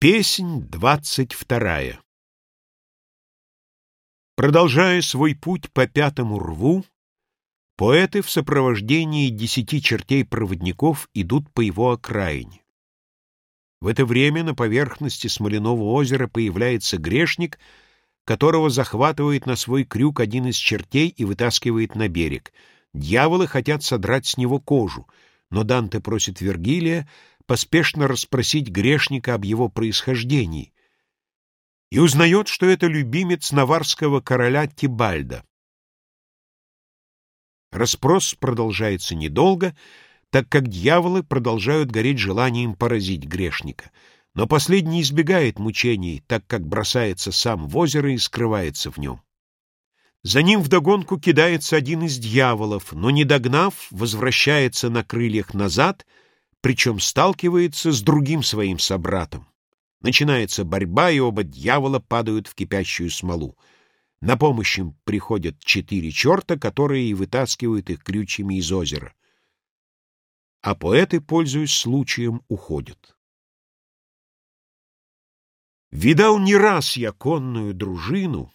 Песнь двадцать вторая Продолжая свой путь по пятому рву, поэты в сопровождении десяти чертей-проводников идут по его окраине. В это время на поверхности Смоляного озера появляется грешник, которого захватывает на свой крюк один из чертей и вытаскивает на берег. Дьяволы хотят содрать с него кожу, но Данте просит Вергилия поспешно расспросить грешника об его происхождении и узнает, что это любимец наварского короля Тибальда. Распрос продолжается недолго, так как дьяволы продолжают гореть желанием поразить грешника. Но последний избегает мучений, так как бросается сам в озеро и скрывается в нем. За ним вдогонку кидается один из дьяволов, но, не догнав, возвращается на крыльях назад — причем сталкивается с другим своим собратом. Начинается борьба, и оба дьявола падают в кипящую смолу. На помощь им приходят четыре черта, которые и вытаскивают их крючьями из озера. А поэты, пользуясь случаем, уходят. Видал не раз я конную дружину,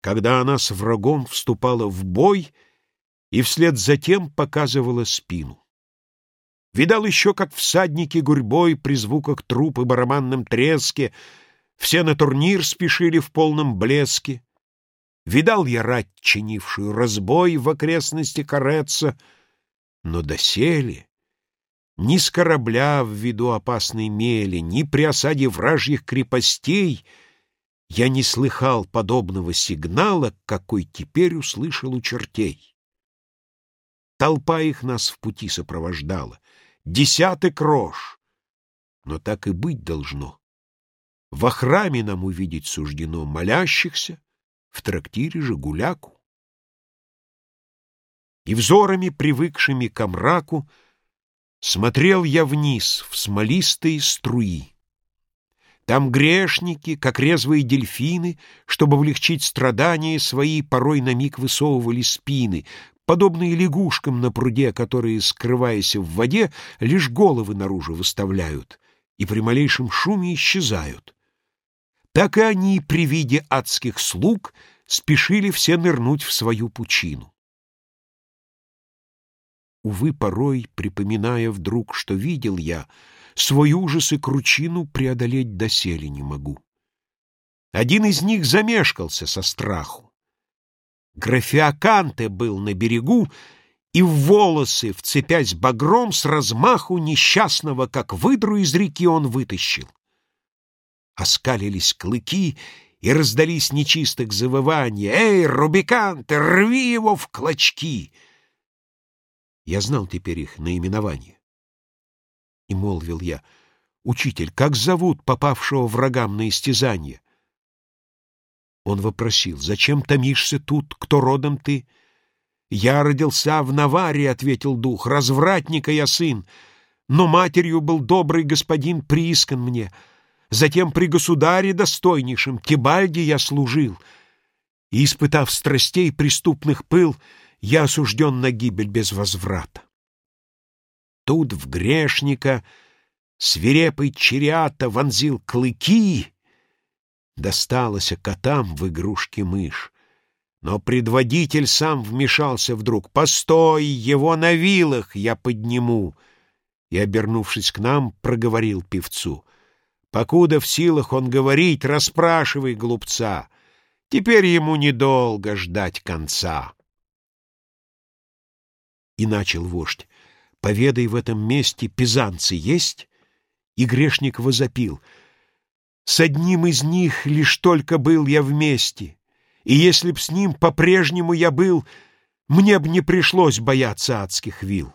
когда она с врагом вступала в бой и вслед за тем показывала спину. Видал еще, как всадники гурьбой при звуках труп и барабанном треске все на турнир спешили в полном блеске. Видал я рать, чинившую разбой в окрестности Кореца, но доселе ни с корабля в виду опасной мели, ни при осаде вражьих крепостей я не слыхал подобного сигнала, какой теперь услышал у чертей. Толпа их нас в пути сопровождала десяток рож. Но так и быть должно. Во храме нам увидеть суждено молящихся, в трактире же гуляку. И взорами, привыкшими к мраку, смотрел я вниз в смолистые струи. Там грешники, как резвые дельфины, чтобы облегчить страдания свои, порой на миг высовывали спины, подобные лягушкам на пруде, которые, скрываясь в воде, лишь головы наружу выставляют и при малейшем шуме исчезают. Так и они при виде адских слуг спешили все нырнуть в свою пучину. Увы, порой, припоминая вдруг, что видел я, свой ужас и кручину преодолеть доселе не могу. Один из них замешкался со страху. Графиаканте был на берегу, и в волосы, вцепясь багром, с размаху несчастного, как выдру из реки, он вытащил. Оскалились клыки, и раздались нечистых завывания. «Эй, Рубиканте, рви его в клочки!» Я знал теперь их наименование. И молвил я, «Учитель, как зовут попавшего врагам на истязание?» Он вопросил, «Зачем томишься тут, кто родом ты?» «Я родился в Наваре», — ответил дух, — «развратника я сын, но матерью был добрый господин приискан мне. Затем при государе достойнейшем Тибальде я служил, и, испытав страстей преступных пыл, я осужден на гибель без возврата. Тут в грешника свирепый черята вонзил клыки, Досталось котам в игрушке мышь. Но предводитель сам вмешался вдруг. «Постой, его на вилах я подниму!» И, обернувшись к нам, проговорил певцу. «Покуда в силах он говорить, расспрашивай глупца. Теперь ему недолго ждать конца». И начал вождь. «Поведай, в этом месте пизанцы есть?» И грешник возопил — с одним из них лишь только был я вместе, и если б с ним по-прежнему я был, мне б не пришлось бояться адских вил.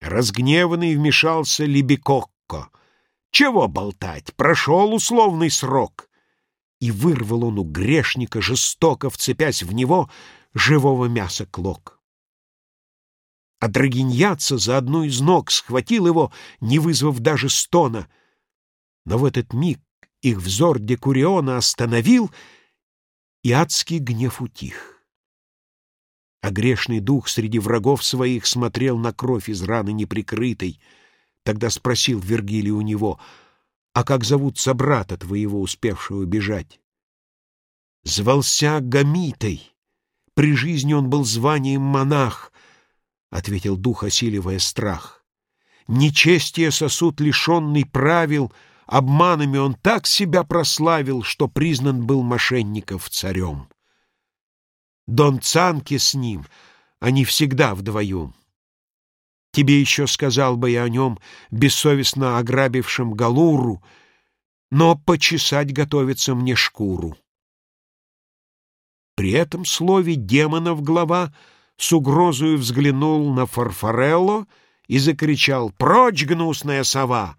Разгневанный вмешался Либикокко. Чего болтать? Прошел условный срок. И вырвал он у грешника, жестоко вцепясь в него, живого мяса клок. А драгиньяца за одну из ног схватил его, не вызвав даже стона — но в этот миг их взор Декуриона остановил, и адский гнев утих. А грешный дух среди врагов своих смотрел на кровь из раны неприкрытой. Тогда спросил Вергилий у него, А как зовут собрата твоего, успевшего бежать? Звался Гамитой. При жизни он был званием монах, — ответил дух, осиливая страх. Нечестие сосуд, лишенный правил, обманами он так себя прославил, что признан был мошенников царем. Дон Цанки с ним, они всегда вдвоем. Тебе еще сказал бы я о нем, бессовестно ограбившем Галуру, но почесать готовится мне шкуру. При этом слове демонов глава с угрозою взглянул на Фарфарелло и закричал «Прочь, гнусная сова!»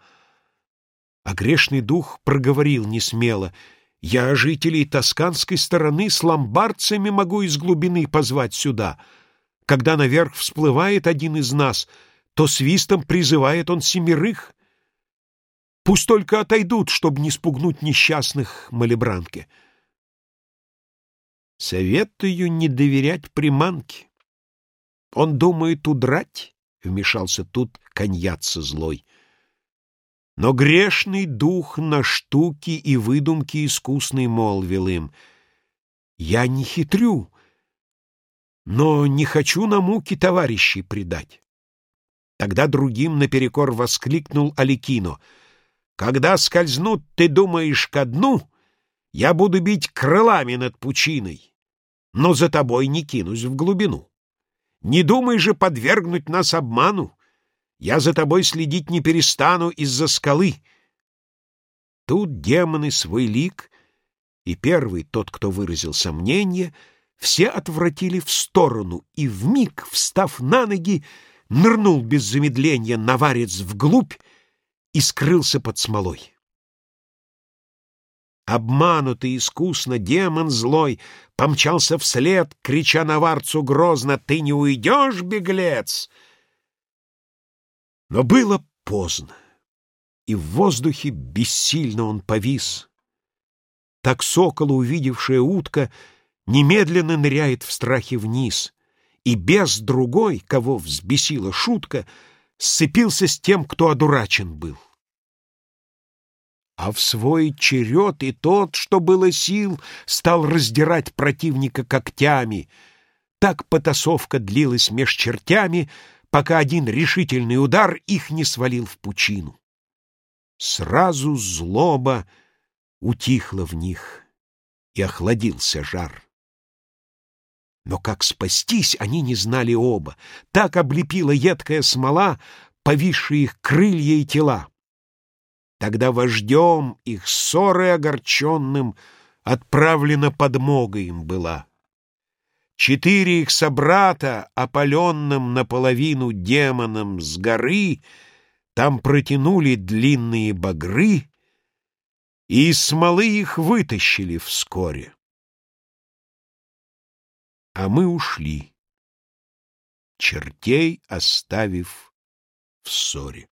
А грешный дух проговорил несмело «Я жителей тосканской стороны с ломбардцами могу из глубины позвать сюда. Когда наверх всплывает один из нас, то свистом призывает он семерых. Пусть только отойдут, чтобы не спугнуть несчастных малебранке. Советую не доверять приманке. Он думает удрать, — вмешался тут коньяца злой. Но грешный дух на штуки и выдумки искусный молвил им. Я не хитрю, но не хочу на муки товарищей предать. Тогда другим наперекор воскликнул Аликино. «Когда скользнут, ты думаешь, ко дну, я буду бить крылами над пучиной, но за тобой не кинусь в глубину. Не думай же подвергнуть нас обману, я за тобой следить не перестану из-за скалы». Тут демоны свой лик, и первый, тот, кто выразил сомнение, все отвратили в сторону, и вмиг, встав на ноги, нырнул без замедления наварец вглубь и скрылся под смолой. Обманутый искусно демон злой помчался вслед, крича наварцу грозно «Ты не уйдешь, беглец!» Но было поздно, и в воздухе бессильно он повис. Так сокола, увидевшая утка, немедленно ныряет в страхе вниз — и без другой, кого взбесила шутка, сцепился с тем, кто одурачен был. А в свой черед и тот, что было сил, стал раздирать противника когтями. Так потасовка длилась меж чертями, пока один решительный удар их не свалил в пучину. Сразу злоба утихла в них, и охладился жар. Но как спастись, они не знали оба. Так облепила едкая смола, повисшие их крылья и тела. Тогда вождем их ссоры огорченным отправлена подмога им была. Четыре их собрата, опаленным наполовину демоном с горы, там протянули длинные багры и из смолы их вытащили вскоре а мы ушли, чертей оставив в ссоре.